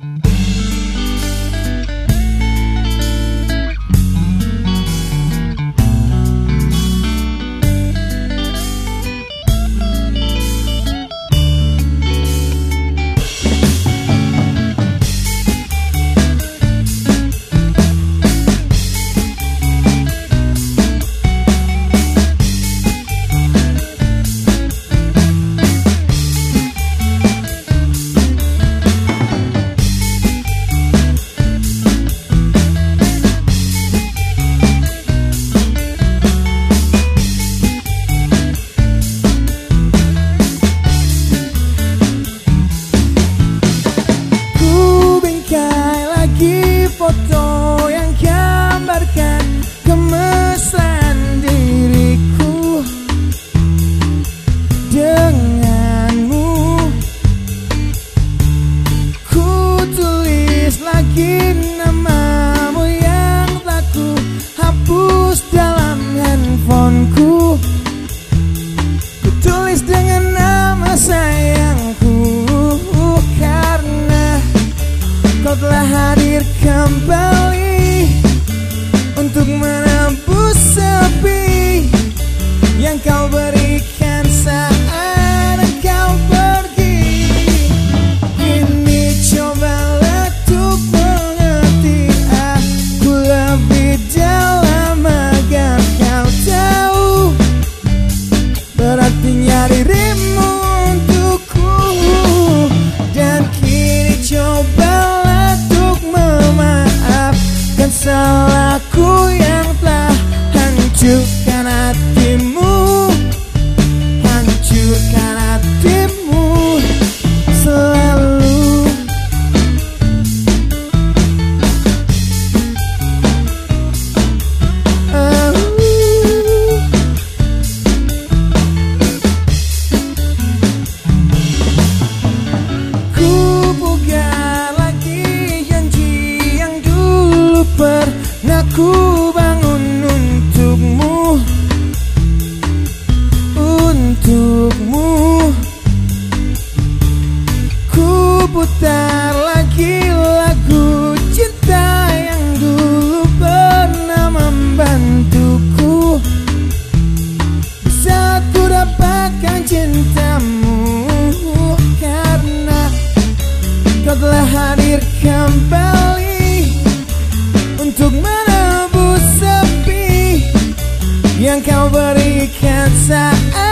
Mm-hmm. sayangku Karena kau telah hadir kembali. ku bangun untukmu Untukmu Ku putar lagi lagu cinta yang dulu pernah membantuku Bisa ku dapatkan cintamu Karena kau telah hadir kembali untukmu. Calvary can't say.